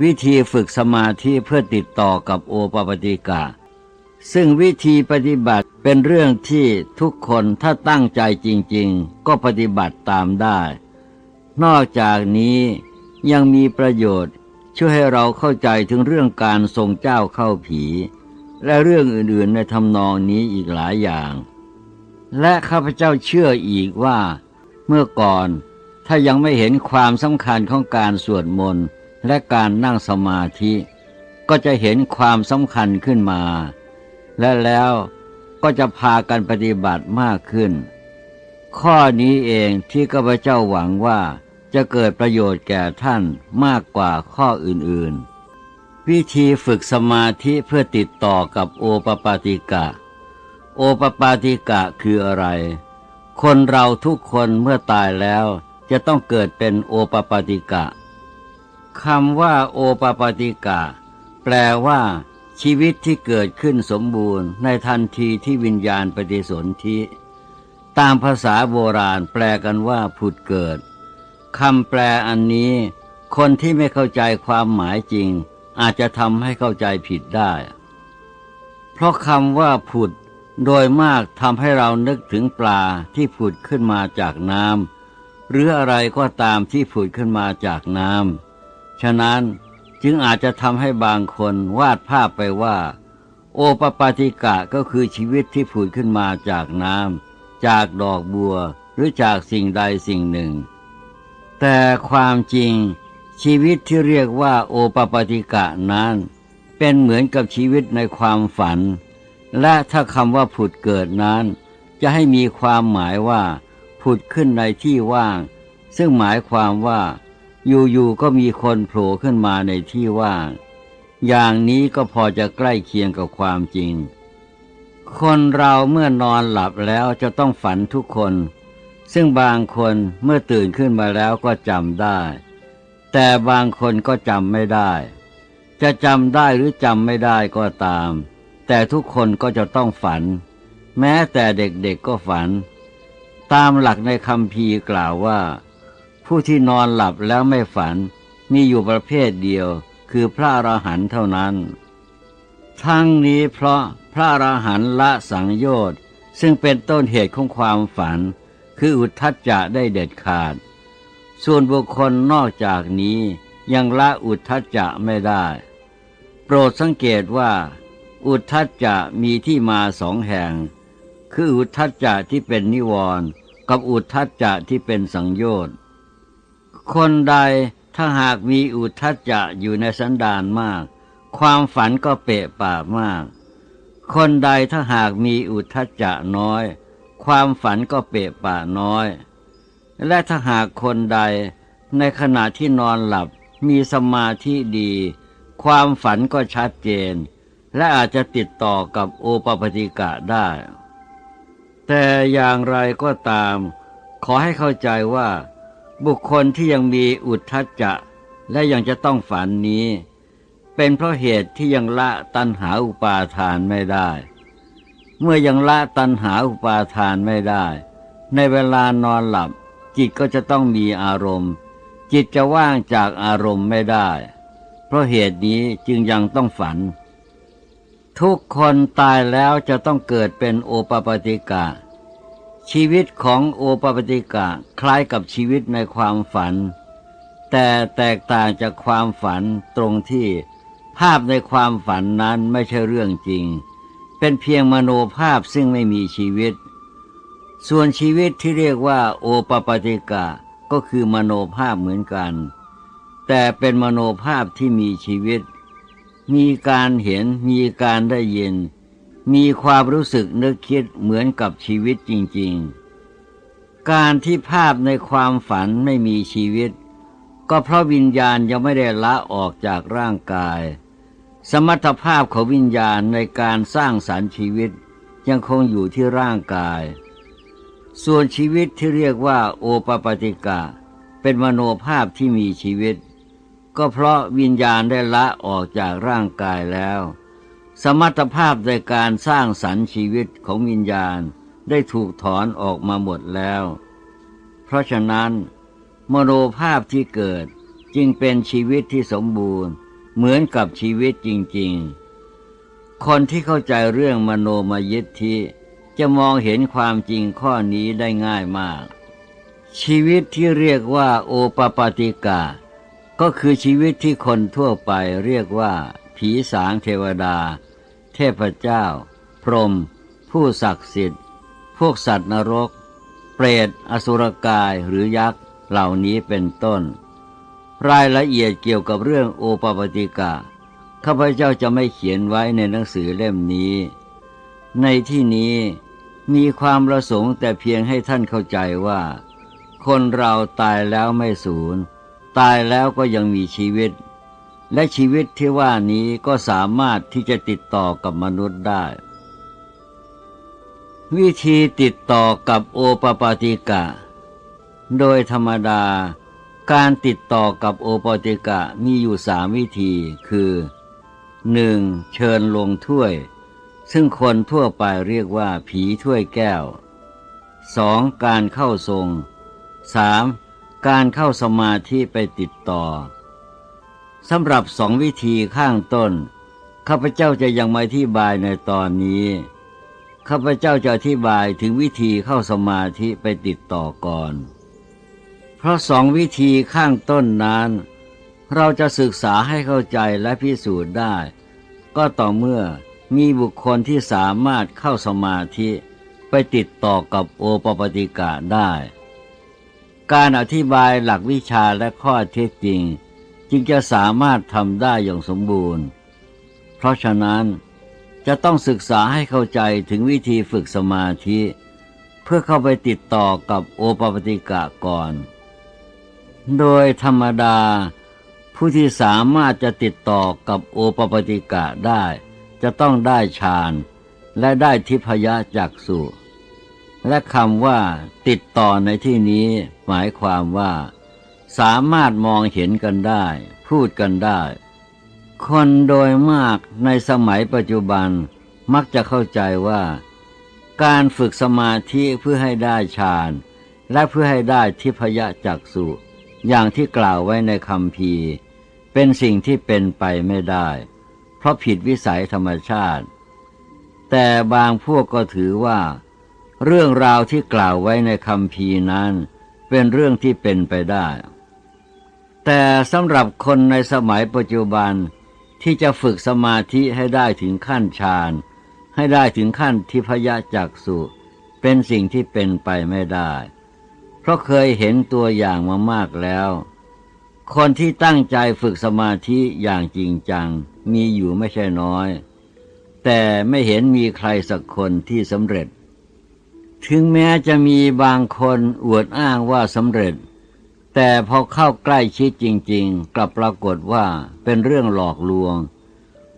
วิธีฝึกสมาธิเพื่อติดต่อกับโอปปติกะ ซึ่งวิธีปฏิบัติเป็นเรื่องที่ทุกคนถ้าตั้งใจจริง ๆ ก็ปฏิบัติตามได้ นอกจากนี้ยังมีประโยชน์ช่วยให้เราเข้าใจถึงเรื่องการทรงเจ้าเข้าผี และเรื่องอื่นๆในทำนองนี้อีกหลายอย่าง และข้าพเจ้าเชื่ออีกว่า เมื่อก่อนถ้ายังไม่เห็นความสำคัญของการสวดมนต์ และการนั่งสมาธิก็จะเห็นความสำคัญขึ้นมา และแล้วก็จะพากันปฏิบัติมากขึ้น ข้อนี้เองที่ข้าพเจ้าหวังว่าจะเกิดประโยชน์แก่ท่านมากกว่าข้ออื่นๆ วิธีฝึกสมาธิเพื่อติดต่อกับโอปปาติกะ โอปปาติกะคืออะไร คนเราทุกคนเมื่อตายแล้วจะต้องเกิดเป็นโอปปาติกะ คำว่าโอปปาติกะ แปลว่า ชีวิตที่เกิดขึ้นสมบูรณ์ ในทันทีที่วิญญาณปฏิสนธิ ตามภาษาโบราณแปลกันว่าผุดเกิดคำแปลอันนี้ คนที่ไม่เข้าใจความหมายจริง อาจจะทำให้เข้าใจผิดได้ เพราะคำว่าผุด โดยมากทำให้เรานึกถึงปลาที่ผุดขึ้นมาจากน้ำหรืออะไรก็ตามที่ผุดขึ้นมาจากน้ำ ฉะนั้นจึงอาจจะทำให้บางคนวาดภาพไปว่า โอปปาติกะก็คือชีวิตที่ผุดขึ้นมาจากน้ำจากดอกบัวหรือจากสิ่งใดสิ่งหนึ่ง แต่ความจริงชีวิตที่เรียกว่าโอปปาติกะนั้น เป็นเหมือนกับชีวิตในความฝัน และถ้าคำว่าผุดเกิดนั้น จะให้มีความหมายว่า ผุดขึ้นในที่ว่าง ซึ่งหมายความว่า อยู่ๆก็มีคนโผล่ขึ้นมาในที่ว่าง อย่างนี้ก็พอจะใกล้เคียงกับความจริง คนเราเมื่อนอนหลับแล้วจะต้องฝันทุกคน ซึ่งบางคนเมื่อตื่นขึ้นมาแล้วก็จำได้ แต่บางคนก็จำไม่ได้ จะจำได้หรือจำไม่ได้ก็ตาม แต่ทุกคนก็จะต้องฝัน แม้แต่เด็กๆก็ฝัน ตามหลักในคำพีกล่าวว่า ผู้ที่นอนหลับแล้วไม่ฝัน มีอยู่ประเภทเดียว คือพระอรหันต์เท่านั้น ทั้งนี้เพราะพระอรหันต์ละสังโยชน์ซึ่งเป็นต้นเหตุของความฝัน คืออุทธัจจะได้เด็ดขาด ส่วนบุคคลนอกจากนี้ยังละอุทธัจจะไม่ได้ โปรดสังเกตว่า อุทธัจจะมีที่มาสองแห่ง คืออุทธัจจะที่เป็นนิวรณ์กับอุทธัจจะที่เป็นสังโยชน์ คนใดถ้าหากมีอุทธัจจะอยู่ในสันดานมาก ความฝันก็เปะปากมาก คนใดถ้าหากมีอุทธัจจะน้อย ความฝันก็เปะป่าน้อย และถ้าหากคนใดในขณะที่นอนหลับมีสมาธิดี ความฝันก็ชัดเจน และอาจจะติดต่อกับโอปปติกะได้ แต่อย่างไรก็ตาม ขอให้เข้าใจว่า บุคคลที่ยังมีอุทธัจจะและยังจะต้องฝันนี้ เป็นเพราะเหตุที่ยังละตัณหาอุปาทานไม่ได้ เมื่อยังละตัณหาอุปาทานไม่ได้ ในเวลานอนหลับ จิตก็จะต้องมีอารมณ์ จิตจะว่างจากอารมณ์ไม่ได้ เพราะเหตุนี้จึงยังต้องฝัน ทุกคนตายแล้วจะต้องเกิดเป็นโอปปติกะ ชีวิตของโอปปติกะคล้ายกับชีวิตในความฝัน แต่แตกต่างจากความฝันตรงที่ภาพในความฝันนั้นไม่ใช่เรื่องจริง เป็นเพียงมโนภาพซึ่งไม่มีชีวิต ส่วนชีวิตที่เรียกว่า โอปปติกะก็คือมโนภาพเหมือนกัน แต่เป็นมโนภาพที่มีชีวิต มีการเห็นมีการได้ยิน มีความรู้สึกนึกคิดเหมือนกับชีวิตจริง ๆ การที่ภาพในความฝันไม่มีชีวิต ก็เพราะวิญญาณยังไม่ได้ละออกจากร่างกาย สมรรถภาพของวิญญาณในการสร้างสรรค์ชีวิตยังคงอยู่ที่ร่างกาย ส่วนชีวิตที่เรียกว่าโอปปติกะ เป็นมโนภาพที่มีชีวิต ก็เพราะวิญญาณได้ละออกจากร่างกายแล้ว สมรรถภาพในการสร้างสรรค์ชีวิตของวิญญาณได้ถูกถอนออกมาหมดแล้ว เพราะฉะนั้น มโนภาพที่เกิดจึงเป็นชีวิตที่สมบูรณ์ เหมือนกับชีวิตจริง ๆ คนที่เข้าใจเรื่องมโนมยิทธิจะมองเห็นความจริงข้อนี้ได้ง่ายมาก ชีวิตที่เรียกว่าโอปปาติกา ก็คือชีวิตที่คนทั่วไปเรียกว่า ผีสางเทวดา พเจ้า พรหมผู้ศักดิ์สิทธิ์ พวกสัตว์นรก เปรตอสุรกายหรือยักษ์เหล่านี้เป็นต้น รายละเอียดเกี่ยวกับเรื่องโอปปติกาข้าพเจ้าจะไม่เขียนไว้ในหนังสือเล่มนี้ ในที่นี้มีความประสงค์แต่เพียงให้ท่านเข้าใจว่า คนเราตายแล้วไม่สูญ ตายแล้วก็ยังมีชีวิต และชีวิตที่ว่านี้ก็สามารถที่จะติดต่อกับมนุษย์ได้ วิธีติดต่อกับโอปปาติกะ โดยธรรมดา การติดต่อกับโอปปาติกะมีอยู่สามวิธีคือหนึ่งเชิญลงถ้วย ซึ่งคนทั่วไปเรียกว่าผีถ้วยแก้วสองการเข้าทรงสามการเข้าสมาธิไปติดต่อ สำหรับสองวิธีข้างต้น ข้าพเจ้าจะยังไม่อธิบายในตอนนี้ ข้าพเจ้าจะอธิบายถึงวิธีเข้าสมาธิไปติดต่อก่อน เพราะสองวิธีข้างต้นนั้น เราจะศึกษาให้เข้าใจและพิสูจน์ได้ ก็ต่อเมื่อมีบุคคลที่สามารถเข้าสมาธิไปติดต่อกับโอปปติกะได้ การอธิบายหลักวิชาและข้อเท็จจริง จึงจะสามารถทำได้อย่างสมบูรณ์ เพราะฉะนั้นจะต้องศึกษาให้เข้าใจถึงวิธีฝึกสมาธิ เพื่อเข้าไปติดต่อกับโอปปติกะก่อน โดยธรรมดา ผู้ที่สามารถจะติดต่อกับโอปปติกะได้ จะต้องได้ฌานและได้ทิพยจักสุและคำว่าติดต่อในที่นี้หมายความว่า สามารถมองเห็นกันได้ พูดกันได้ คนโดยมากในสมัยปัจจุบันมักจะเข้าใจว่า การฝึกสมาธิเพื่อให้ได้ฌานและเพื่อให้ได้ทิพยจักสุอย่างที่กล่าวไว้ในคำพีเป็นสิ่งที่เป็นไปไม่ได้ เพราะผิดวิสัยธรรมชาติ แต่บางพวกก็ถือว่า เรื่องราวที่กล่าวไว้ในคำพีนั้น เป็นเรื่องที่เป็นไปได้ แต่สำหรับคนในสมัยปัจจุบันที่จะฝึกสมาธิให้ได้ถึงขั้นฌานให้ได้ถึงขั้นทิพยจักสุเป็นสิ่งที่เป็นไปไม่ได้ เพราะเคยเห็นตัวอย่างมามากแล้ว คนที่ตั้งใจฝึกสมาธิอย่างจริงจังมีอยู่ไม่ใช่น้อย แต่ไม่เห็นมีใครสักคนที่สำเร็จ ถึงแม้จะมีบางคนอวดอ้างว่าสำเร็จ แต่พอเข้าใกล้ชิดจริง ๆ กลับปรากฏว่าเป็นเรื่องหลอกลวง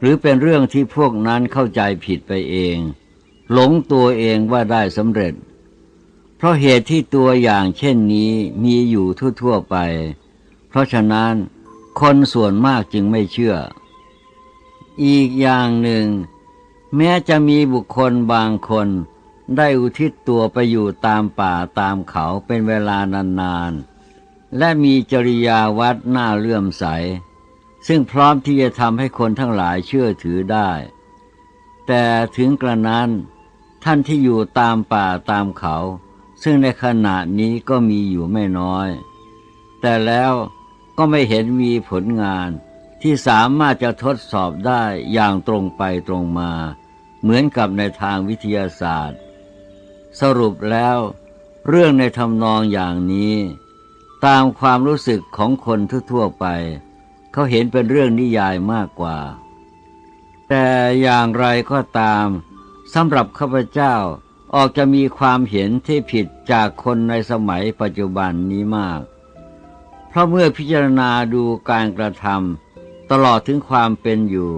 หรือเป็นเรื่องที่พวกนั้นเข้าใจผิดไปเอง หลงตัวเองว่าได้สำเร็จ เพราะเหตุที่ตัวอย่างเช่นนี้มีอยู่ทั่วๆไป เพราะฉะนั้นคนส่วนมากจึงไม่เชื่อ อีกอย่างหนึ่ง แม้จะมีบุคคลบางคนได้อุทิศตัวไปอยู่ตามป่าตามเขาเป็นเวลานานๆ และมีจริยาวัดหน้าเลื่อมใส ซึ่งพร้อมที่จะทำให้คนทั้งหลายเชื่อถือได้ แต่ถึงกระนั้น ท่านที่อยู่ตามป่าตามเขา ซึ่งในขณะนี้ก็มีอยู่ไม่น้อย แต่แล้วก็ไม่เห็นมีผลงานที่สามารถจะทดสอบได้อย่างตรงไปตรงมา เหมือนกับในทางวิทยาศาสตร์ สรุปแล้ว เรื่องในทำนองอย่างนี้ ตามความรู้สึกของคนทั่วๆไป เขาเห็นเป็นเรื่องนิยายมากกว่า แต่อย่างไรก็ตามสำหรับข้าพเจ้าออกจะมีความเห็นที่ผิดจากคนในสมัยปัจจุบันนี้มาก เพราะเมื่อพิจารณาดูการกระทำตลอดถึงความเป็นอยู่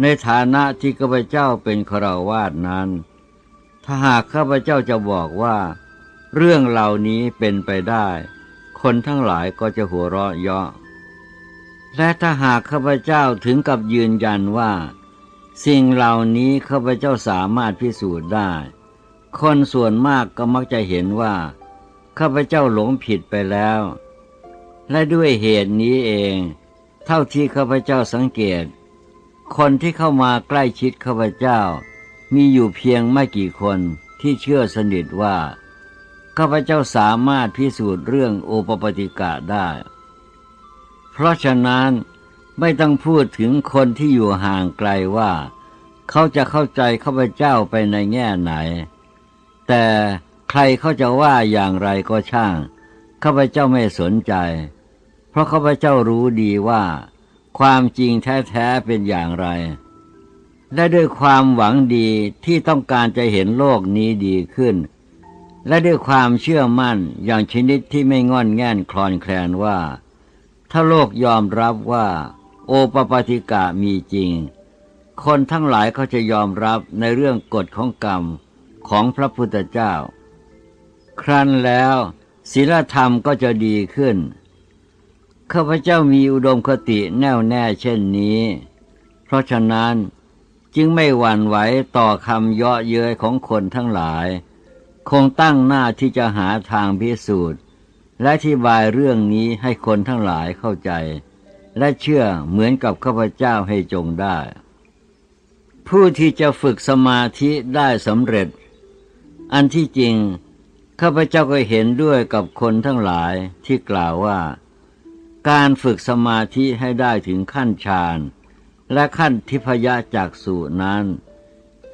ในฐานะที่ข้าพเจ้าเป็นคราวาสนั้น ถ้าหากข้าพเจ้าจะบอกว่า เรื่องเหล่านี้เป็นไปได้ คนทั้งหลายก็จะหัวเราะเยาะ และถ้าหากข้าพเจ้าถึงกับยืนยันว่า สิ่งเหล่านี้ข้าพเจ้าสามารถพิสูจน์ได้ คนส่วนมากก็มักจะเห็นว่า ข้าพเจ้าหลงผิดไปแล้ว และด้วยเหตุนี้เอง เท่าที่ข้าพเจ้าสังเกต คนที่เข้ามาใกล้ชิดข้าพเจ้า มีอยู่เพียงไม่กี่คนที่เชื่อสนิทว่า ข้าพเจ้าสามารถพิสูจน์เรื่องโอปปติกะได้ เพราะฉะนั้นไม่ต้องพูดถึงคนที่อยู่ห่างไกลว่า เขาจะเข้าใจข้าพเจ้าไปในแง่ไหน แต่ใครเขาจะว่าอย่างไรก็ช่างข้าพเจ้าไม่สนใจ เพราะข้าพเจ้ารู้ดีว่า ความจริงแท้ๆเป็นอย่างไร และด้วยความหวังดีที่ต้องการจะเห็นโลกนี้ดีขึ้น และด้วยความเชื่อมั่นอย่างชนิดที่ไม่งอนแง่นคลอนแคลนว่า ถ้าโลกยอมรับว่า โอปปาติกะมีจริง คนทั้งหลายเขาจะยอมรับในเรื่องกฎของกรรมของพระพุทธเจ้า ครั้นแล้วศีลธรรมก็จะดีขึ้นข้าพเจ้ามีอุดมคติแน่วแน่เช่นนี้ เพราะฉะนั้นจึงไม่หวั่นไหวต่อคำเยาะเย้ยของคนทั้งหลาย คงตั้งหน้าที่จะหาทางพิสูจน์ และอธิบายเรื่องนี้ให้คนทั้งหลายเข้าใจ และเชื่อเหมือนกับข้าพเจ้าให้จงได้ ผู้ที่จะฝึกสมาธิได้สำเร็จ อันที่จริงข้าพเจ้าก็เห็นด้วยกับคนทั้งหลายที่กล่าวว่า การฝึกสมาธิให้ได้ถึงขั้นฌานและขั้นทิพยจากสูนั้น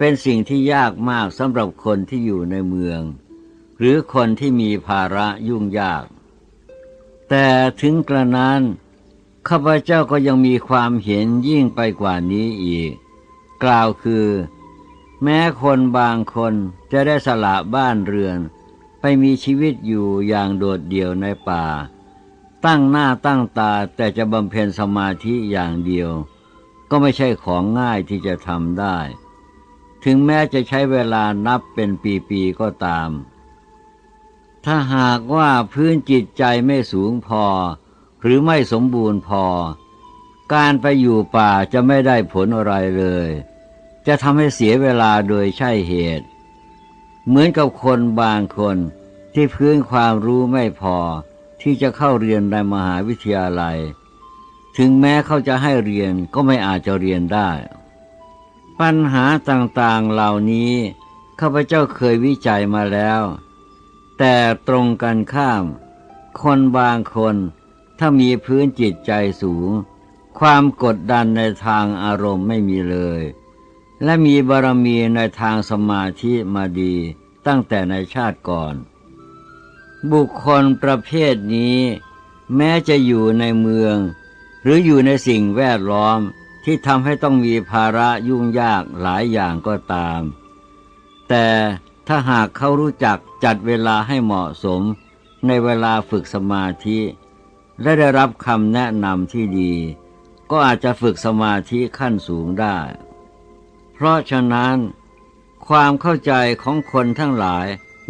เป็นสิ่งที่ยากมากสำหรับคนที่อยู่ในเมือง หรือคนที่มีภาระยุ่งยาก แต่ถึงกระนั้นข้าพเจ้าก็ยังมีความเห็นยิ่งไปกว่านี้อีก กล่าวคือ แม้คนบางคนจะได้สละบ้านเรือน ไปมีชีวิตอยู่อย่างโดดเดี่ยวในป่า ตั้งหน้าตั้งตาแต่จะบำเพ็ญสมาธิอย่างเดียว ก็ไม่ใช่ของง่ายที่จะทำได้ ถึงแม้จะใช้เวลานับเป็นปีๆก็ตาม ถ้าหากว่าพื้นจิตใจไม่สูงพอ หรือไม่สมบูรณ์พอ การไปอยู่ป่าจะไม่ได้ผลอะไรเลย จะทำให้เสียเวลาโดยใช่เหตุ เหมือนกับคนบางคนที่พื้นความรู้ไม่พอที่จะเข้าเรียนในมหาวิทยาลัย ถึงแม้เขาจะให้เรียนก็ไม่อาจจะเรียนได้ ปัญหาต่างๆเหล่านี้ข้าพเจ้าเคยวิจัยมาแล้ว แต่ตรงกันข้าม คนบางคนถ้ามีพื้นจิตใจสูง ความกดดันในทางอารมณ์ไม่มีเลย และมีบารมีในทางสมาธิมาดีตั้งแต่ในชาติก่อน บุคคลประเภทนี้ แม้จะอยู่ในเมือง หรืออยู่ในสิ่งแวดล้อม ที่ทำให้ต้องมีภาระยุ่งยากหลายอย่างก็ตาม แต่ถ้าหากเขารู้จักจัดเวลาให้เหมาะสมในเวลาฝึกสมาธิ และได้รับคำแนะนำที่ดี ก็อาจจะฝึกสมาธิขั้นสูงได้ เพราะฉะนั้น ความเข้าใจของคนทั้งหลาย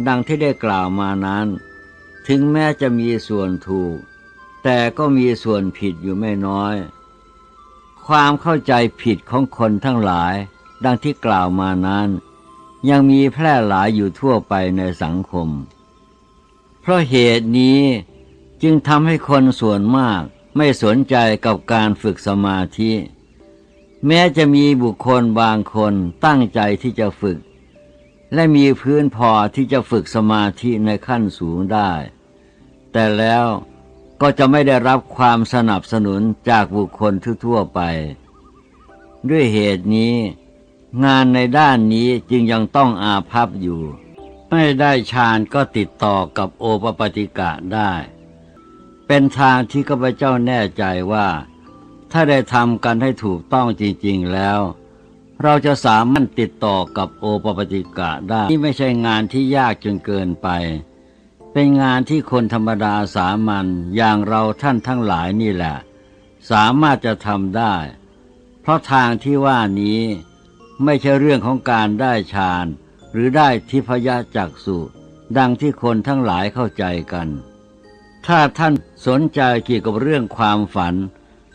ดังที่ได้กล่าวมานั้น ถึงแม้จะมีส่วนถูก แต่ก็มีส่วนผิดอยู่ไม่น้อย ความเข้าใจผิดของคนทั้งหลาย ดังที่กล่าวมานั้น ยังมีแพร่หลายอยู่ทั่วไปในสังคม เพราะเหตุนี้จึงทำให้คนส่วนมากไม่สนใจกับการฝึกสมาธิ แม้จะมีบุคคลบางคนตั้งใจที่จะฝึก และมีพื้นพอที่จะฝึกสมาธิในขั้นสูงได้ แต่แล้ว ก็จะไม่ได้รับความสนับสนุนจากบุคคลทั่วไป ด้วยเหตุนี้ งานในด้านนี้จึงยังต้องอาภัพอยู่ ไม่ได้ฌานก็ติดต่อกับโอปปติกะได้ เป็นทางที่ข้าพเจ้าแน่ใจว่า ถ้าได้ทำกันให้ถูกต้องจริง ๆแล้ว เราจะสามารถติดต่อกับโอปปติกะได้นี่ไม่ใช่งานที่ยากจนเกินไป เป็นงานที่คนธรรมดาสามัญอย่างเราท่านทั้งหลายนี่แหละ สามารถจะทำได้ เพราะทางที่ว่านี้ไม่ใช่เรื่องของการได้ฌานหรือได้ทิพยจักสุดังที่คนทั้งหลายเข้าใจกัน ถ้าท่านสนใจเกี่ยวกับเรื่องความฝัน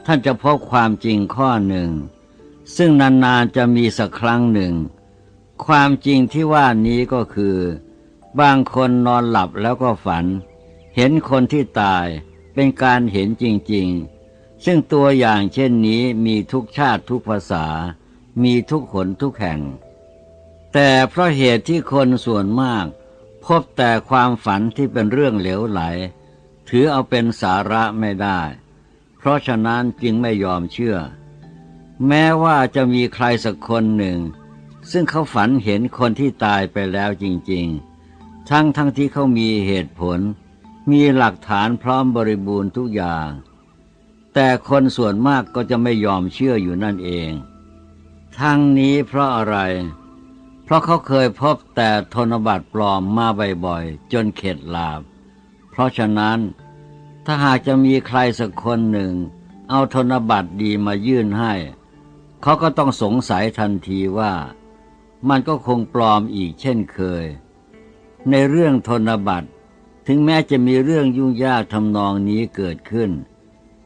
ท่านจะพบความจริงข้อหนึ่ง ซึ่งนานๆจะมีสักครั้งหนึ่ง ความจริงที่ว่านี้ก็คือ บางคนนอนหลับแล้วก็ฝัน เห็นคนที่ตายเป็นการเห็นจริงๆ ซึ่งตัวอย่างเช่นนี้มีทุกชาติทุกภาษา มีทุกขนทุกแห่ง แต่เพราะเหตุที่คนส่วนมาก พบแต่ความฝันที่เป็นเรื่องเหลวไหล ถือเอาเป็นสาระไม่ได้ เพราะฉะนั้นจึงไม่ยอมเชื่อ แม้ว่าจะมีใครสักคนหนึ่ง ซึ่งเขาฝันเห็นคนที่ตายไปแล้วจริง ๆ ทั้งทั้งที่เขามีเหตุผล มีหลักฐานพร้อมบริบูรณ์ทุกอย่าง แต่คนส่วนมากก็จะไม่ยอมเชื่ออยู่นั่นเอง ทั้งนี้เพราะอะไร เพราะเขาเคยพบแต่ธนบัตรปลอมมาบ่อยๆจนเข็ดลาบ เพราะฉะนั้นถ้าหากจะมีใครสักคนหนึ่ง เอาธนบัตรดีมายื่นให้ เขาก็ต้องสงสัยทันทีว่า มันก็คงปลอมอีกเช่นเคย ในเรื่องธนบัตร ถึงแม้จะมีเรื่องยุ่งยากทำนองนี้เกิดขึ้น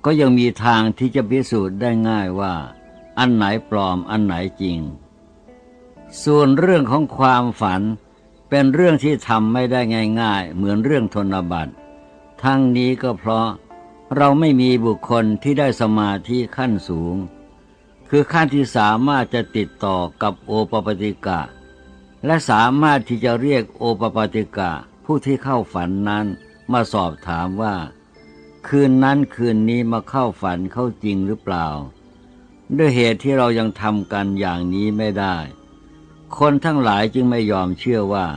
ก็ยังมีทางที่จะพิสูจน์ได้ง่ายว่า อันไหนปลอมอันไหนจริง ส่วนเรื่องของความฝันเป็นเรื่องที่ทำไม่ได้ง่าย ๆ เหมือนเรื่องธนบัตร ทั้งนี้ก็เพราะเราไม่มีบุคคลที่ได้สมาธิขั้นสูง คือขั้นที่สามารถจะติดต่อกับโอปปติกะ และสามารถที่จะเรียกโอปปติกะผู้ที่เข้าฝันนั้นมาสอบถามว่า คืนนั้นคืนนี้มาเข้าฝันเข้าจริงหรือเปล่า ด้วยเหตุที่เรายังทำกันอย่างนี้ไม่ได้ คนทั้งหลายจึงไม่ยอมเชื่อว่า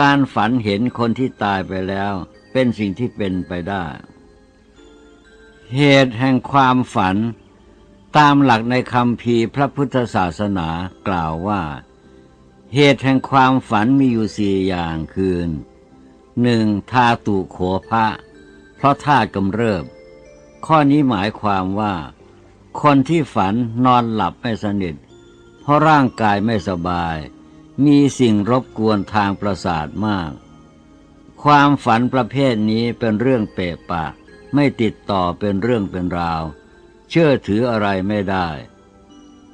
การฝันเห็นคนที่ตายไปแล้วเป็นสิ่งที่เป็นไปได้ เหตุแห่งความฝัน ตามหลักในคำพีพระพุทธศาสนากล่าวว่า เหตุแห่งความฝันมีอยู่สี่อย่างคือหนึ่งทาตุโขภะเพราะธาตุกำเริบ ข้อนี้หมายความว่า คนที่ฝันนอนหลับไม่สนิท เพราะร่างกายไม่สบาย มีสิ่งรบกวนทางประสาทมาก ความฝันประเภทนี้เป็นเรื่องเปะปะ ไม่ติดต่อเป็นเรื่องเป็นราว เชื่อถืออะไรไม่ได้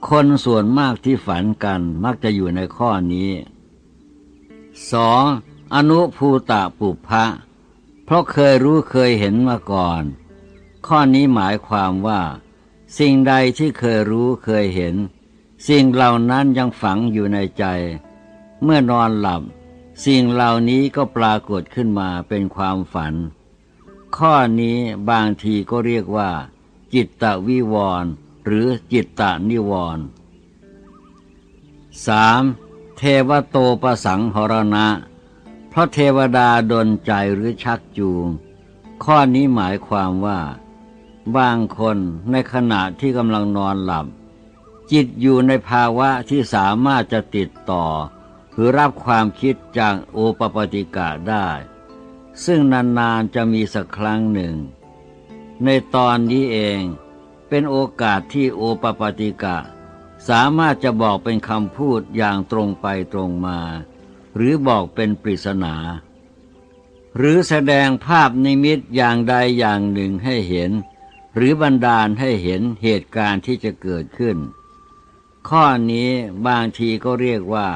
คนส่วนมากที่ฝันกันมักจะอยู่ในข้อนี้ 2. อนุภูตะปุพะ เพราะเคยรู้เคยเห็นมาก่อน ข้อนี้หมายความว่า สิ่งใดที่เคยรู้เคยเห็น สิ่งเหล่านั้นยังฝังอยู่ในใจ เมื่อนอนหลับ สิ่งเหล่านี้ก็ปรากฏขึ้นมาเป็นความฝัน ข้อนี้บางทีก็เรียกว่า จิตตวิวร หรือจิตตนิวรณ์ 3. เทวโตประสังหรณะ เพราะเทวดาดนใจหรือชักจูง ข้อนี้หมายความว่า บางคนในขณะที่กำลังนอนหลับ จิตอยู่ในภาวะที่สามารถจะติดต่อ หรือรับความคิดจากโอปปติกะได้ ซึ่งนานๆจะมีสักครั้งหนึ่ง ในตอนนี้เอง เป็นโอกาสที่โอปปติกะ สามารถจะบอกเป็นคำพูดอย่างตรงไปตรงมา หรือบอกเป็นปริศนา หรือแสดงภาพนิมิตอย่างใดอย่างหนึ่งให้เห็น หรือบันดาลให้เห็นเหตุการณ์ที่จะเกิดขึ้น ข้อนี้บางทีก็เรียกว่า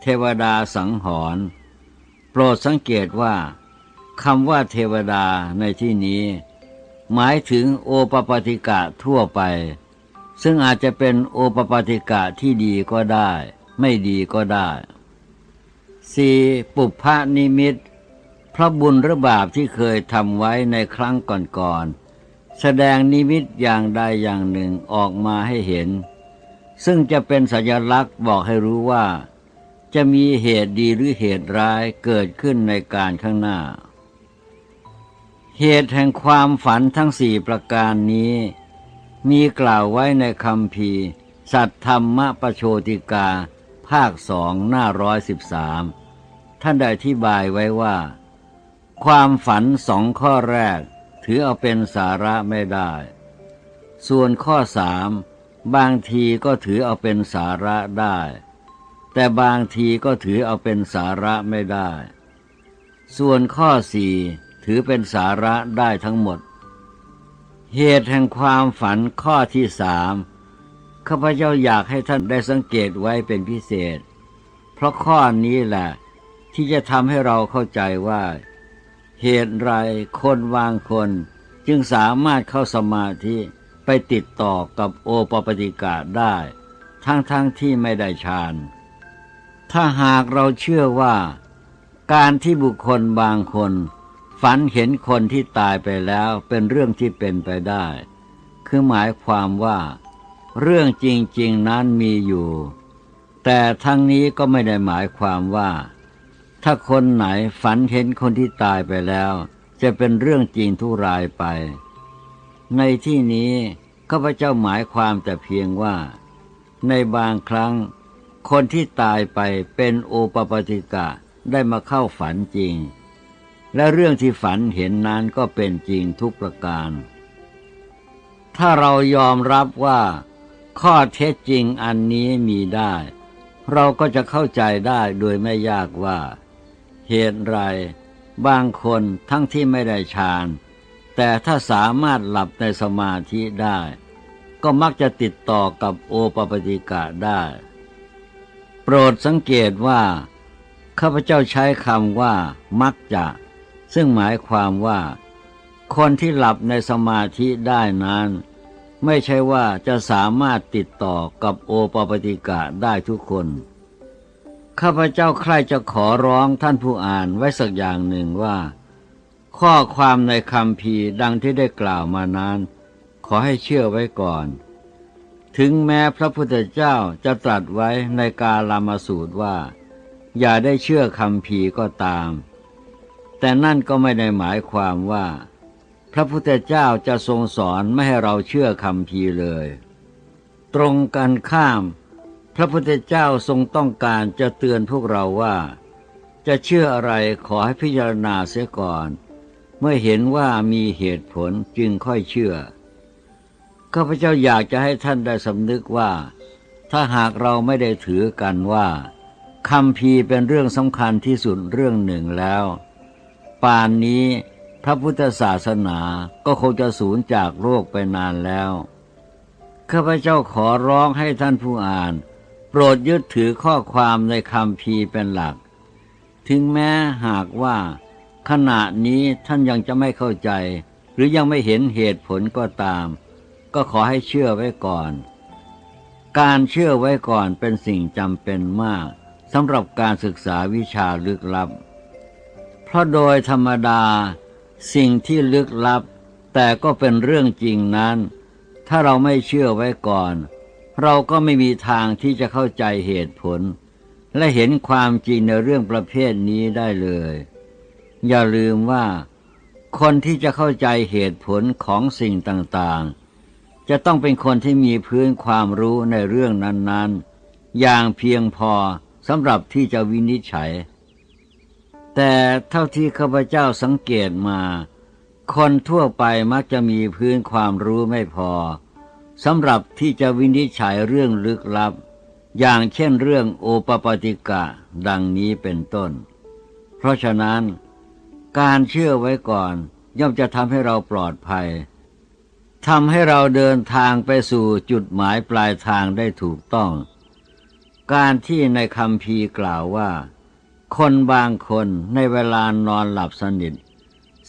เทวดาสังหรณ์โปรดสังเกตว่าคำว่าเทวดาในที่นี้ หมายถึงโอปปติกะทั่วไป ซึ่งอาจจะเป็นโอปปติกะที่ดีก็ได้ ไม่ดีก็ได้สี่ปุพพนิมิต พระบุญหรือบาปที่เคยทำไว้ในครั้งก่อนๆ แสดงนิมิตอย่างใดอย่างหนึ่งออกมาให้เห็น ซึ่งจะเป็นสัญลักษณ์บอกให้รู้ว่า จะมีเหตุดีหรือเหตุร้ายเกิดขึ้นในการข้างหน้า เหตุแห่งความฝันทั้งสี่ประการนี้ มีกล่าวไว้ในคำพีสัตธรรมปโชติกา ภาคสองหน้าร้อยสิบสามท่านได้อธิบายไว้ว่า ความฝันสองข้อแรกถือเอาเป็นสาระไม่ได้ ส่วนข้อสามบางทีก็ถือเอาเป็นสาระได้ แต่บางทีก็ถือเอาเป็นสาระไม่ได้ ส่วนข้อสี่ ถือเป็นสาระได้ทั้งหมด เหตุแห่งความฝันข้อที่สามข้าพเจ้าอยากให้ท่านได้สังเกตไว้เป็นพิเศษ เพราะข้อนี้แหละ ที่จะทำให้เราเข้าใจว่า เหตุไรคนวางคนจึงสามารถเข้าสมาธิไปติดต่อกับโอปปติกะได้ ทั้งๆทที่ไม่ได้ฌาน ถ้าหากเราเชื่อว่า การที่บุคคลบางคน ฝันเห็นคนที่ตายไปแล้วเป็นเรื่องที่เป็นไปได้ คือหมายความว่า เรื่องจริง ๆนั้นมีอยู่ แต่ทั้งนี้ก็ไม่ได้หมายความว่า ถ้าคนไหนฝันเห็นคนที่ตายไปแล้ว จะเป็นเรื่องจริงทุรายไป ในที่นี้ข้าพเจ้าหมายความแต่เพียงว่า ในบางครั้ง คนที่ตายไปเป็นโอปปติกะได้มาเข้าฝันจริง และเรื่องที่ฝันเห็นนั้นก็เป็นจริงทุกประการ ถ้าเรายอมรับว่า ข้อเท็จจริงอันนี้มีได้ เราก็จะเข้าใจได้โดยไม่ยากว่า เหตุไร บางคนทั้งที่ไม่ได้ฌาน แต่ถ้าสามารถหลับในสมาธิได้ ก็มักจะติดต่อกับโอปปติกะได้ โปรดสังเกตว่า ข้าพเจ้าใช้คำว่า มักจะ ซึ่งหมายความว่า คนที่หลับในสมาธิได้นั้น ไม่ใช่ว่าจะสามารถติดต่อกับโอปปติกะได้ทุกคน ข้าพเจ้าใครจะขอร้องท่านผู้อ่านไว้สักอย่างหนึ่งว่า ข้อความในคำพีดังที่ได้กล่าวมานั้น ขอให้เชื่อไว้ก่อนถึงแม้พระพุทธเจ้าจะตรัสไว้ในกาลามาสูตรว่า อย่าได้เชื่อคำพีก็ตาม แต่นั่นก็ไม่ได้หมายความว่า พระพุทธเจ้าจะทรงสอนไม่ให้เราเชื่อคำพีเลย ตรงกันข้าม พระพุทธเจ้าทรงต้องการจะเตือนพวกเราว่า จะเชื่ออะไรขอให้พิจารณาเสียก่อน เมื่อเห็นว่ามีเหตุผลจึงค่อยเชื่อข้าพเจ้าอยากจะให้ท่านได้สำนึกว่า ถ้าหากเราไม่ได้ถือกันว่าคำพีเป็นเรื่องสำคัญที่สุดเรื่องหนึ่งแล้ว ป่านนี้ พระพุทธศาสนาก็คงจะสูญจากโลกไปนานแล้ว ข้าพเจ้าขอร้องให้ท่านผู้อ่าน โปรดยึดถือข้อความในคำพีเป็นหลัก ถึงแม้หากว่า ขณะนี้ท่านยังจะไม่เข้าใจ หรือยังไม่เห็นเหตุผลก็ตาม ก็ขอให้เชื่อไว้ก่อน การเชื่อไว้ก่อนเป็นสิ่งจำเป็นมากสำหรับการศึกษาวิชาลึกลับ ราะโดยธรรมดา สิ่งที่ลึกลับ แต่ก็เป็นเรื่องจริงนั้น ถ้าเราไม่เชื่อไว้ก่อน เราก็ไม่มีทางที่จะเข้าใจเหตุผล และเห็นความจริงในเรื่องประเภทนี้ได้เลย อย่าลืมว่า คนที่จะเข้าใจเหตุผลของสิ่งต่างๆ จะต้องเป็นคนที่มีพื้นความรู้ในเรื่องนั้นๆ อย่างเพียงพอสำหรับที่จะวินิจฉัย แต่เท่าที่ข้าพเจ้าสังเกตมา คนทั่วไปมักจะมีพื้นความรู้ไม่พอสำหรับที่จะวินิจฉัยเรื่องลึกลับ อย่างเช่นเรื่องโอปปติกะดังนี้เป็นต้น เพราะฉะนั้น การเชื่อไว้ก่อนย่อมจะทำให้เราปลอดภัยทำให้เราเดินทางไปสู่จุดหมายปลายทางได้ถูกต้อง การที่ในคำพีกล่าวว่า คนบางคนในเวลานอนหลับสนิท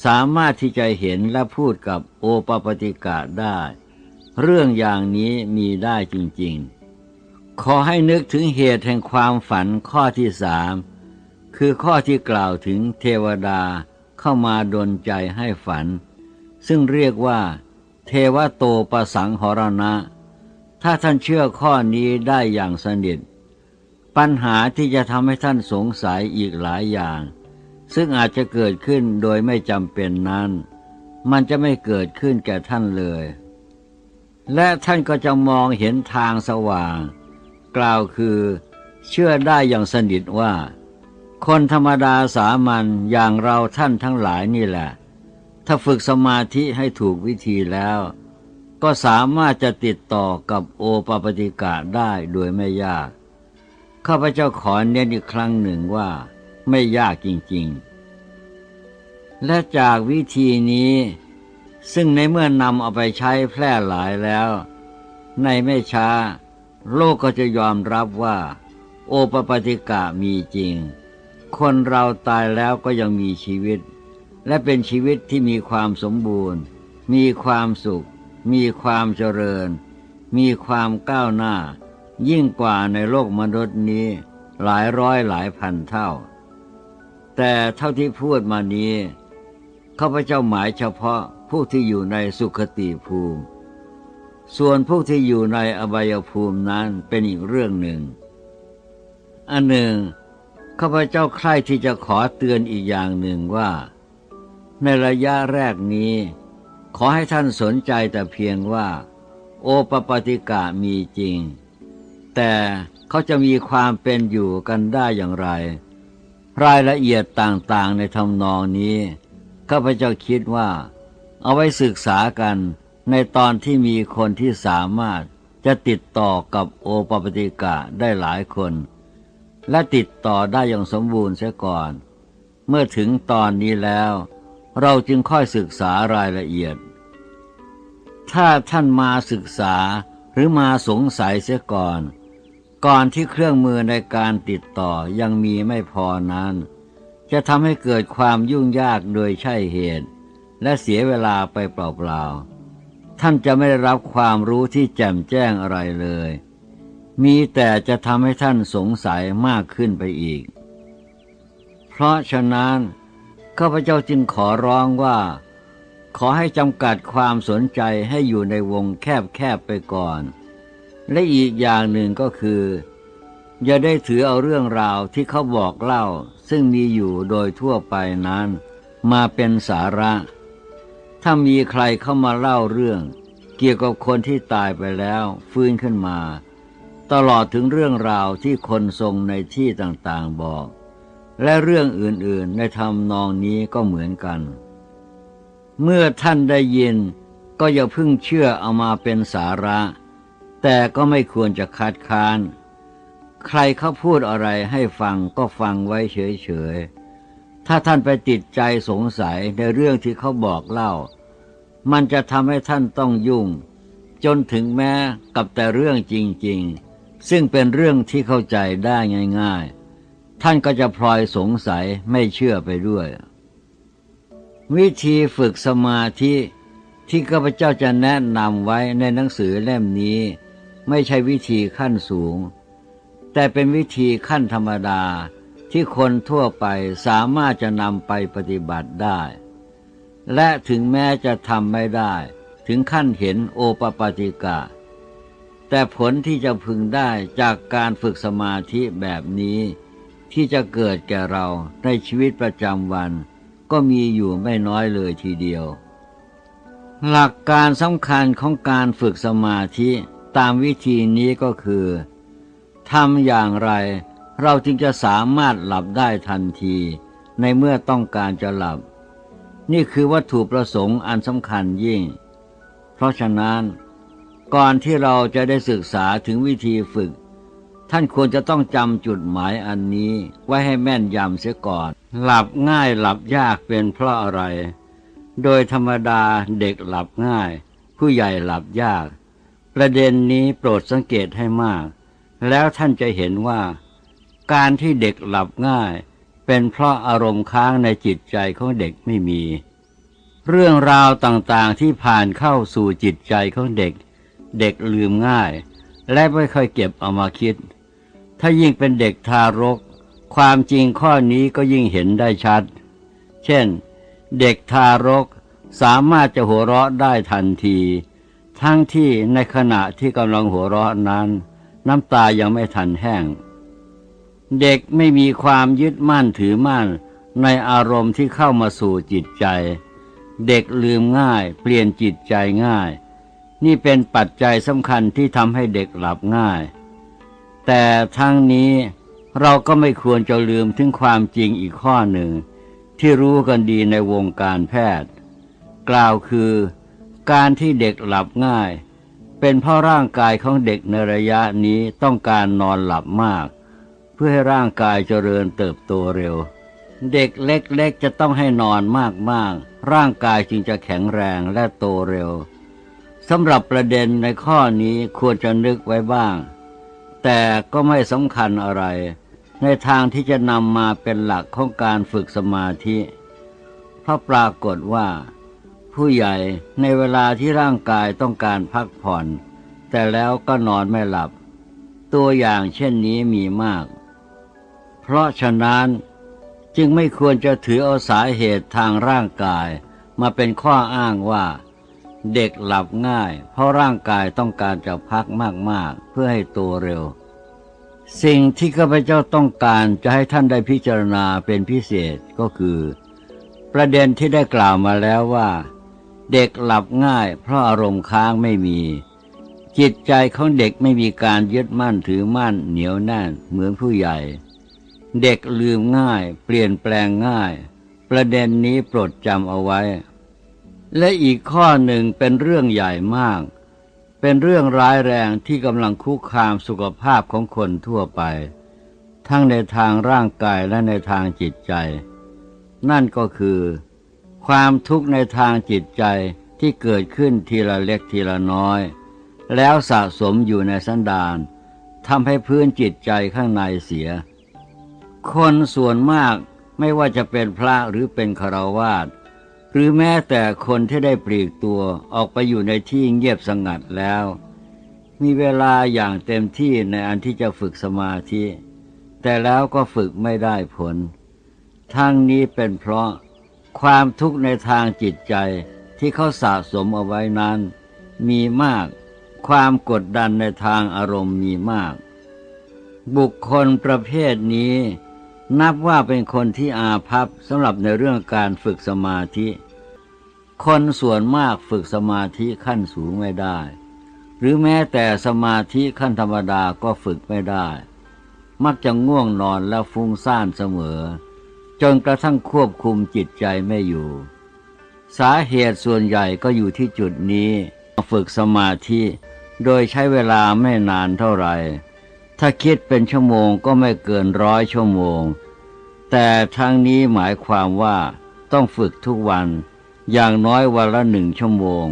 สามารถที่จะเห็นและพูดกับโอปปติกะได้ เรื่องอย่างนี้มีได้จริงๆ ขอให้นึกถึงเหตุแห่งความฝันข้อที่สามคือข้อที่กล่าวถึงเทวดาเข้ามาดนใจให้ฝัน ซึ่งเรียกว่า เทวโตประสังหรณะ ถ้าท่านเชื่อข้อนี้ได้อย่างสนิท ปัญหาที่จะทำให้ท่านสงสัยอีกหลายอย่าง ซึ่งอาจจะเกิดขึ้นโดยไม่จำเป็นนั้น มันจะไม่เกิดขึ้นแก่ท่านเลย และท่านก็จะมองเห็นทางสว่าง กล่าวคือ เชื่อได้อย่างสนิทว่า คนธรรมดาสามัญอย่างเราท่านทั้งหลายนี่แหละ ถ้าฝึกสมาธิให้ถูกวิธีแล้ว ก็สามารถจะติดต่อกับโอปปติกะได้โดยไม่ยาก ข้าพเจ้าขอเน้นอีกครั้งหนึ่งว่าไม่ยากจริง ๆ และจากวิธีนี้ ซึ่งในเมื่อนำเอาไปใช้แพร่หลายแล้ว ในไม่ช้า โลกก็จะยอมรับว่า โอปปติกะมีจริง คนเราตายแล้วก็ยังมีชีวิต และเป็นชีวิตที่มีความสมบูรณ์ มีความสุข มีความเจริญ มีความก้าวหน้า ยิ่งกว่าในโลกมนุษย์นี้หลายร้อยหลายพันเท่า แต่เท่าที่พูดมานี้ข้าพเจ้าหมายเฉพาะผู้ที่อยู่ในสุขติภูมิ ส่วนผู้ที่อยู่ในอบายภูมินั้นเป็นอีกเรื่องหนึ่ง อันหนึ่งข้าพเจ้าใคร่ที่จะขอเตือนอีกอย่างหนึ่งว่า ในระยะแรกนี้ ขอให้ท่านสนใจแต่เพียงว่า โอปปติกะมีจริง แต่เขาจะมีความเป็นอยู่กันได้อย่างไร รายละเอียดต่างๆในทำนองนี้ข้าพเจ้าคิดว่า เอาไว้ศึกษากันในตอนที่มีคนที่สามารถจะติดต่อกับโอปปติกะได้หลายคน และติดต่อได้อย่างสมบูรณ์เสียก่อน เมื่อถึงตอนนี้แล้ว เราจึงค่อยศึกษารายละเอียด ถ้าท่านมาศึกษาหรือมาสงสัยเสียก่อน ก่อนที่เครื่องมือในการติดต่อยังมีไม่พอนั้น จะทำให้เกิดความยุ่งยากโดยใช่เหตุ และเสียเวลาไปเปล่าๆ ท่านจะไม่ได้รับความรู้ที่แจ่มแจ้งอะไรเลย มีแต่จะทำให้ท่านสงสัยมากขึ้นไปอีก เพราะฉะนั้นข้าพเจ้าจึงขอร้องว่า ขอให้จำกัดความสนใจให้อยู่ในวงแคบๆไปก่อน และอีกอย่างหนึ่งก็คือ อย่าได้ถือเอาเรื่องราวที่เขาบอกเล่า ซึ่งมีอยู่โดยทั่วไปนั้น มาเป็นสาระ ถ้ามีใครเข้ามาเล่าเรื่อง เกี่ยวกับคนที่ตายไปแล้ว ฟื้นขึ้นมา ตลอดถึงเรื่องราวที่คนทรงในที่ต่างๆบอก และเรื่องอื่นๆในธรรมนองนี้ก็เหมือนกัน เมื่อท่านได้ยินก็อย่าพึ่งเชื่อเอามาเป็นสาระ แต่ก็ไม่ควรจะคัดค้าน ใครเขาพูดอะไรให้ฟังก็ฟังไว้เฉยๆ ถ้าท่านไปติดใจสงสัยในเรื่องที่เขาบอกเล่า มันจะทำให้ท่านต้องยุ่ง จนถึงแม้กับแต่เรื่องจริงๆ ซึ่งเป็นเรื่องที่เข้าใจได้ง่าย ๆ ท่านก็จะพลอยสงสัยไม่เชื่อไปด้วย วิธีฝึกสมาธิที่ข้าพเจ้าจะแนะนำไว้ในหนังสือเล่มนี้ ไม่ใช่วิธีขั้นสูง แต่เป็นวิธีขั้นธรรมดาที่คนทั่วไปสามารถจะนำไปปฏิบัติได้ และถึงแม้จะทำไม่ได้ ถึงขั้นเห็นโอปปาติกะ แต่ผลที่จะพึงได้จากการฝึกสมาธิแบบนี้ ที่จะเกิดแก่เราในชีวิตประจำวัน ก็มีอยู่ไม่น้อยเลยทีเดียวหลักการสำคัญของการฝึกสมาธิ ตามวิธีนี้ก็คือทำอย่างไรเราจึงจะสามารถหลับได้ทันที ในเมื่อต้องการจะหลับ นี่คือวัตถุประสงค์อันสำคัญยิ่ง เพราะฉะนั้น ก่อนที่เราจะได้ศึกษาถึงวิธีฝึก ท่านควรจะต้องจำจุดหมายอันนี้ไว้ให้แม่นยำเสียก่อน หลับง่ายหลับยากเป็นเพราะอะไร โดยธรรมดาเด็กหลับง่าย ผู้ใหญ่หลับยาก ประเด็นนี้โปรดสังเกตให้มาก แล้วท่านจะเห็นว่า การที่เด็กหลับง่าย เป็นเพราะอารมณ์ค้างในจิตใจของเด็กไม่มี เรื่องราวต่างๆที่ผ่านเข้าสู่จิตใจของเด็ก เด็กลืมง่าย และไม่ค่อยเก็บเอามาคิด ถ้ายิ่งเป็นเด็กทารก ความจริงข้อนี้ก็ยิ่งเห็นได้ชัด เช่น เด็กทารกสามารถจะหัวเราะได้ทันที ทั้งที่ในขณะที่กำลังหัวเราะนั้น น้ำตายังไม่ทันแห้ง เด็กไม่มีความยึดมั่นถือมั่นในอารมณ์ที่เข้ามาสู่จิตใจ เด็กลืมง่าย เปลี่ยนจิตใจง่าย นี่เป็นปัจจัยสำคัญที่ทำให้เด็กหลับง่าย แต่ทั้งนี้เราก็ไม่ควรจะลืมถึงความจริงอีกข้อหนึ่ง ที่รู้กันดีในวงการแพทย์ กล่าวคือ การที่เด็กหลับง่าย เป็นเพราะร่างกายของเด็กในระยะนี้ต้องการนอนหลับมาก เพื่อให้ร่างกายเจริญเติบโตเร็ว เด็กเล็กๆจะต้องให้นอนมากๆ ร่างกายจึงจะแข็งแรงและโตเร็วสำหรับประเด็นในข้อนี้ควรจะนึกไว้บ้าง แต่ก็ไม่สำคัญอะไร ในทางที่จะนำมาเป็นหลักของการฝึกสมาธิ เพราะปรากฏว่า ผู้ใหญ่ในเวลาที่ร่างกายต้องการพักผ่อน แต่แล้วก็นอนไม่หลับ ตัวอย่างเช่นนี้มีมาก เพราะฉะนั้นจึงไม่ควรจะถือเอาสาเหตุทางร่างกาย มาเป็นข้ออ้างว่า เด็กหลับง่าย เพราะร่างกายต้องการจะพักมากๆ เพื่อให้โตเร็ว สิ่งที่ข้าพเจ้าต้องการจะให้ท่านได้พิจารณาเป็นพิเศษก็คือ ประเด็นที่ได้กล่าวมาแล้วว่า เด็กหลับง่าย เพราะอารมณ์ค้างไม่มี จิตใจของเด็กไม่มีการยึดมั่นถือมั่นเหนียวแน่นเหมือนผู้ใหญ่ เด็กลืมง่าย เปลี่ยนแปลงง่าย ประเด็นนี้โปรดจำเอาไว้ และอีกข้อหนึ่งเป็นเรื่องใหญ่มาก เป็นเรื่องร้ายแรงที่กำลังคุกคามสุขภาพของคนทั่วไป ทั้งในทางร่างกายและในทางจิตใจ นั่นก็คือ ความทุกข์ในทางจิตใจที่เกิดขึ้นทีละเล็กทีละน้อย แล้วสะสมอยู่ในสันดานทำให้พื้นจิตใจข้างในเสีย คนส่วนมากไม่ว่าจะเป็นพระหรือเป็นคารวาสหรือแม้แต่คนที่ได้ปลีกตัวออกไปอยู่ในที่เงียบสงัดแล้ว มีเวลาอย่างเต็มที่ในอันที่จะฝึกสมาธิ แต่แล้วก็ฝึกไม่ได้ผล ทั้งนี้เป็นเพราะ ความทุกข์ในทางจิตใจที่เขาสะสมเอาไว้นั้น มีมาก ความกดดันในทางอารมณ์มีมาก บุคคลประเภทนี้ นับว่าเป็นคนที่อาภัพสำหรับในเรื่องการฝึกสมาธิ คนส่วนมากฝึกสมาธิขั้นสูงไม่ได้ หรือแม้แต่สมาธิขั้นธรรมดาก็ฝึกไม่ได้ มักจะง่วงนอนและฟุ้งซ่านเสมอ จนกระทั่งควบคุมจิตใจไม่อยู่ สาเหตุส่วนใหญ่ก็อยู่ที่จุดนี้ฝึกสมาธิ โดยใช้เวลาไม่นานเท่าไหร่ ถ้าคิดเป็นชั่วโมงก็ไม่เกินร้อยชั่วโมง แต่ทั้งนี้หมายความว่าต้องฝึกทุกวัน อย่างน้อยวันละหนึ่งชั่วโมง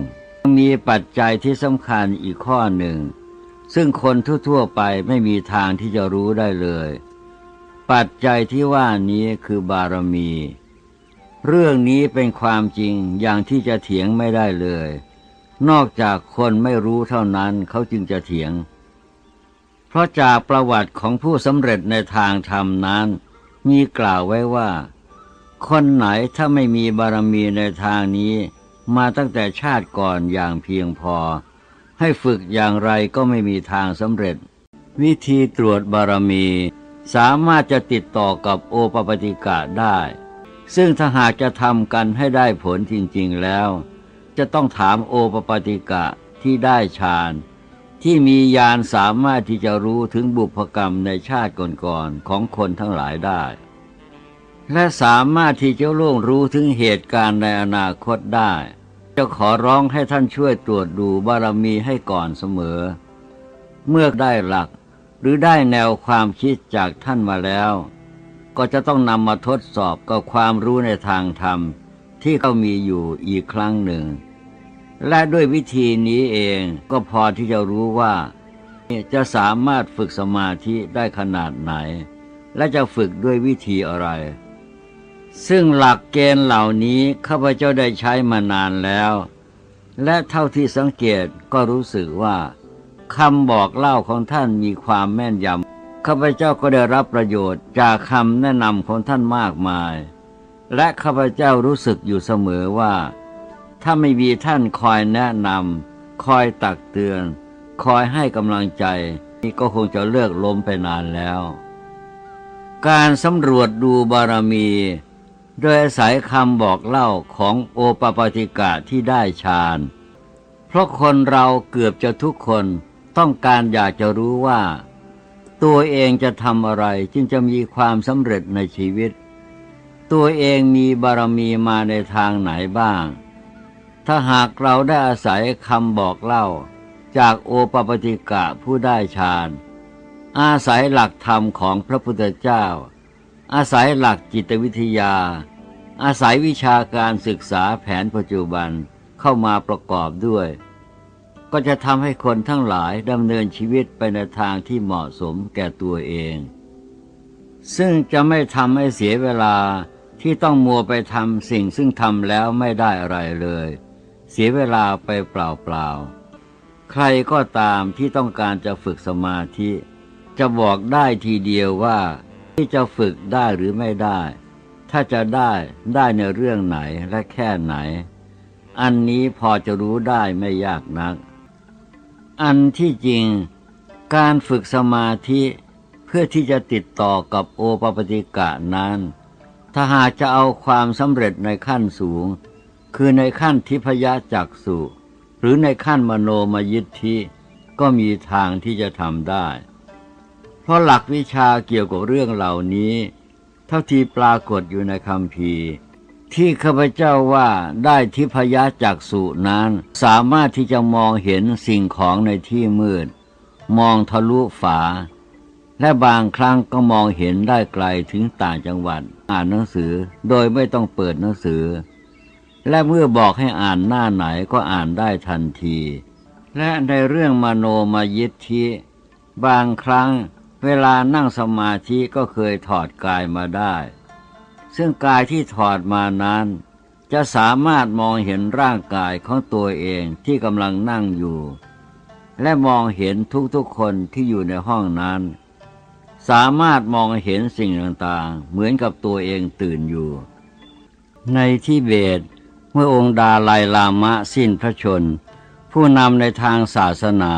มีปัจจัยที่สำคัญอีกข้อหนึ่ง ซึ่งคนทั่วๆไปไม่มีทางที่จะรู้ได้เลย ปัจจัยที่ว่านี้คือบารมี เรื่องนี้เป็นความจริงอย่างที่จะเถียงไม่ได้เลย นอกจากคนไม่รู้เท่านั้นเขาจึงจะเถียง เพราะจากประวัติของผู้สำเร็จในทางธรรมนั้น มีกล่าวไว้ว่า คนไหนถ้าไม่มีบารมีในทางนี้ มาตั้งแต่ชาติก่อนอย่างเพียงพอ ให้ฝึกอย่างไรก็ไม่มีทางสำเร็จ วิธีตรวจบารมี สามารถจะติดต่อกับโอปปติกะได้ ซึ่งถ้าหากจะทำกันให้ได้ผลจริงๆแล้ว จะต้องถามโอปปติกะที่ได้ฌานที่มียานสามารถที่จะรู้ถึงบุพกรรมในชาติก่อนๆของคนทั้งหลายได้ และสามารถที่จะล่วงรู้ถึงเหตุการณ์ในอนาคตได้ จะขอร้องให้ท่านช่วยตรวจดูบารมีให้ก่อนเสมอ เมื่อได้หลัก หรือได้แนวความคิดจากท่านมาแล้ว ก็จะต้องนำมาทดสอบกับความรู้ในทางธรรมที่เขามีอยู่อีกครั้งหนึ่ง และด้วยวิธีนี้เองก็พอที่จะรู้ว่าจะสามารถฝึกสมาธิได้ขนาดไหน และจะฝึกด้วยวิธีอะไร ซึ่งหลักเกณฑ์เหล่านี้ข้าพเจ้าได้ใช้มานานแล้ว และเท่าที่สังเกตก็รู้สึกว่า คำบอกเล่าของท่านมีความแม่นยำข้าพเจ้าก็ได้รับประโยชน์จากคำแนะนำของท่านมากมาย และข้าพเจ้ารู้สึกอยู่เสมอว่า ถ้าไม่มีท่านคอยแนะนำคอยตักเตือน คอยให้กำลังใจ นี่ก็คงจะเลิกล้มไปนานแล้ว การสำรวจดูบารมี โดยอาศัยคำบอกเล่าของโอปปาติกะที่ได้ฌานเพราะคนเราเกือบจะทุกคน ต้องการอยากจะรู้ว่า ตัวเองจะทำอะไรจึงจะมีความสำเร็จในชีวิต ตัวเองมีบารมีมาในทางไหนบ้าง ถ้าหากเราได้อาศัยคำบอกเล่า จากโอปปติกะผู้ได้ฌานอาศัยหลักธรรมของพระพุทธเจ้า อาศัยหลักจิตวิทยา อาศัยวิชาการศึกษาแผนปัจจุบันเข้ามาประกอบด้วย ก็จะทำให้คนทั้งหลายดำเนินชีวิตไปในทางที่เหมาะสมแก่ตัวเอง ซึ่งจะไม่ทำให้เสียเวลาที่ต้องมัวไปทำสิ่งซึ่งทำแล้วไม่ได้อะไรเลย เสียเวลาไปเปล่าๆ ใครก็ตามที่ต้องการจะฝึกสมาธิ จะบอกได้ทีเดียวว่า ที่จะฝึกได้หรือไม่ได้ ถ้าจะได้ได้ในเรื่องไหนและแค่ไหน อันนี้พอจะรู้ได้ไม่ยากนัก อันที่จริงการฝึกสมาธิเพื่อที่จะติดต่อกับโอปปติกะนั้น ถ้าหากจะเอาความสำเร็จในขั้นสูง คือในขั้นทิพยจักสุหรือในขั้นมโนมยิทธิก็มีทางที่จะทำได้ เพราะหลักวิชาเกี่ยวกับเรื่องเหล่านี้ เท่าที่ปรากฏอยู่ในคำพี ที่ข้าพเจ้าว่าได้ทิพยจักสุนั้น สามารถที่จะมองเห็นสิ่งของในที่มืด มองทะลุฝา และบางครั้งก็มองเห็นได้ไกลถึงต่างจังหวัด อ่านหนังสือโดยไม่ต้องเปิดหนังสือ และเมื่อบอกให้อ่านหน้าไหนก็อ่านได้ทันที และในเรื่องมโนมยิทธิบางครั้งเวลานั่งสมาธิก็เคยถอดกายมาได้ ซึ่งกายที่ถอดมานั้น จะสามารถมองเห็นร่างกายของตัวเองที่กำลังนั่งอยู่ และมองเห็นทุกๆคนที่อยู่ในห้องนั้น สามารถมองเห็นสิ่งต่างๆ เหมือนกับตัวเองตื่นอยู่ ในที่เบตเมื่อองค์ดาไลลามะสิ้นพระชน ผู้นำในทางศาสนา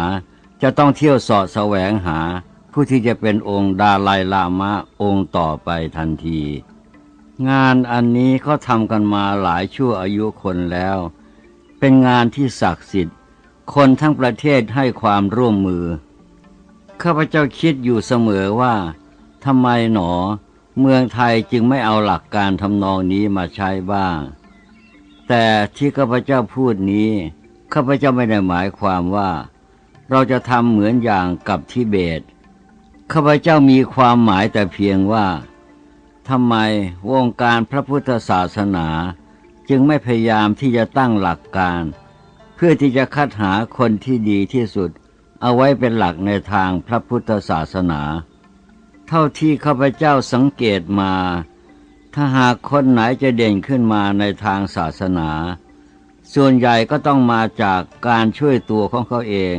จะต้องเที่ยวสอดแสวงหาผู้ที่จะเป็นองค์ดาไลลามะองค์ต่อไปทันที งานอันนี้เขาทำกันมาหลายชั่วอายุคนแล้ว เป็นงานที่ศักดิ์สิทธิ์ คนทั้งประเทศให้ความร่วมมือ ข้าพเจ้าคิดอยู่เสมอว่าทำไมหนอ เมืองไทยจึงไม่เอาหลักการทำนองนี้มาใช้บ้าง แต่ที่ข้าพเจ้าพูดนี้ ข้าพเจ้าไม่ได้หมายความว่า เราจะทำเหมือนอย่างกับทิเบต ข้าพเจ้ามีความหมายแต่เพียงว่า ทำไมวงการพระพุทธศาสนาจึงไม่พยายามที่จะตั้งหลักการ เพื่อที่จะคัดหาคนที่ดีที่สุด เอาไว้เป็นหลักในทางพระพุทธศาสนา เท่าที่ข้าพเจ้าสังเกตมา ถ้าหากคนไหนจะเด่นขึ้นมาในทางศาสนา ส่วนใหญ่ก็ต้องมาจากการช่วยตัวของเขาเอง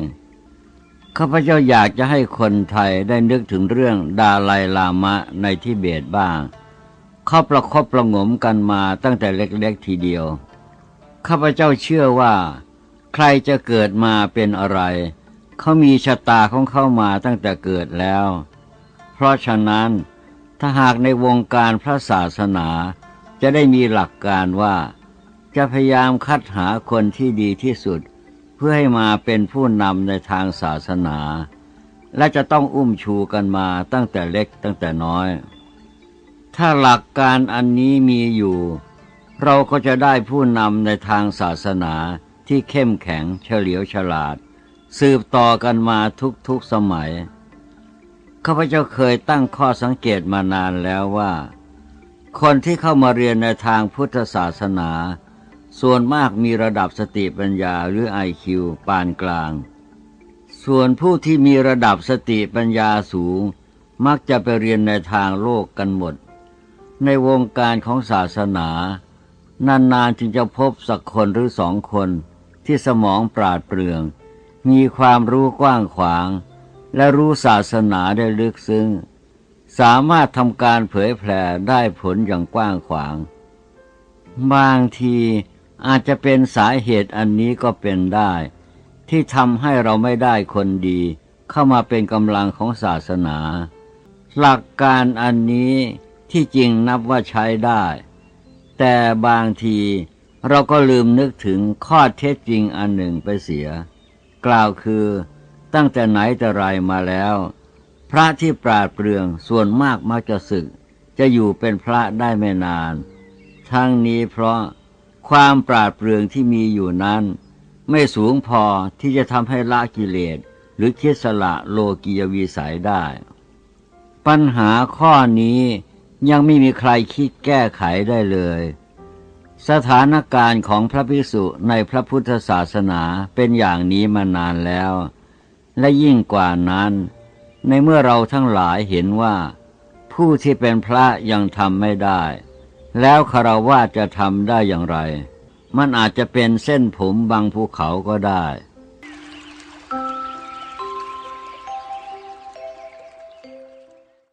ข้าพเจ้าอยากจะให้คนไทยได้นึกถึงเรื่องดาไลลามะในทิเบตบ้าง เขาประคบประงมกันมาตั้งแต่เล็กๆทีเดียว ข้าพเจ้าเชื่อว่า ใครจะเกิดมาเป็นอะไร เขามีชะตาของเขามาตั้งแต่เกิดแล้ว เพราะฉะนั้นถ้าหากในวงการพระศาสนา จะได้มีหลักการว่า จะพยายามคัดหาคนที่ดีที่สุด เพื่อให้มาเป็นผู้นำในทางศาสนา และจะต้องอุ้มชูกันมาตั้งแต่เล็กตั้งแต่น้อย ถ้าหลักการอันนี้มีอยู่ เราก็จะได้ผู้นำในทางศาสนาที่เข้มแข็งเฉลียวฉลาด สืบต่อกันมาทุกๆสมัยข้าพเจ้าเคยตั้งข้อสังเกตมานานแล้วว่า คนที่เข้ามาเรียนในทางพุทธศาสนา ส่วนมากมีระดับสติปัญญาหรือไอคิวปานกลาง ส่วนผู้ที่มีระดับสติปัญญาสูง มักจะไปเรียนในทางโลกกันหมด ในวงการของศาสนา นานๆจึงจะพบสักคนหรือสองคนที่สมองปราดเปรื่อง มีความรู้กว้างขวาง และรู้ศาสนาได้ลึกซึ้ง สามารถทำการเผยแผ่ได้ผลอย่างกว้างขวาง บางที อาจจะเป็นสาเหตุอันนี้ก็เป็นได้ ที่ทำให้เราไม่ได้คนดี เข้ามาเป็นกำลังของศาสนา หลักการอันนี้ที่จริงนับว่าใช้ได้ แต่บางทีเราก็ลืมนึกถึงข้อเท็จจริงอันหนึ่งไปเสีย กล่าวคือตั้งแต่ไหนแต่ไรมาแล้ว พระที่ปราดเปรื่องส่วนมากมักจะศึก จะอยู่เป็นพระได้ไม่นาน ทั้งนี้เพราะ ความปราดเปรื่องที่มีอยู่นั้น ไม่สูงพอที่จะทำให้ละกิเลสหรือคิดสละโลกียวีสัยได้ ปัญหาข้อนี้ยังไม่มีใครคิดแก้ไขได้เลย สถานการณ์ของพระภิกษุในพระพุทธศาสนาเป็นอย่างนี้มานานแล้ว และยิ่งกว่านั้น ในเมื่อเราทั้งหลายเห็นว่า ผู้ที่เป็นพระยังทำไม่ได้ แล้วคารวะจะทำได้อย่างไร มันอาจจะเป็นเส้นผมบางภูเขาก็ได้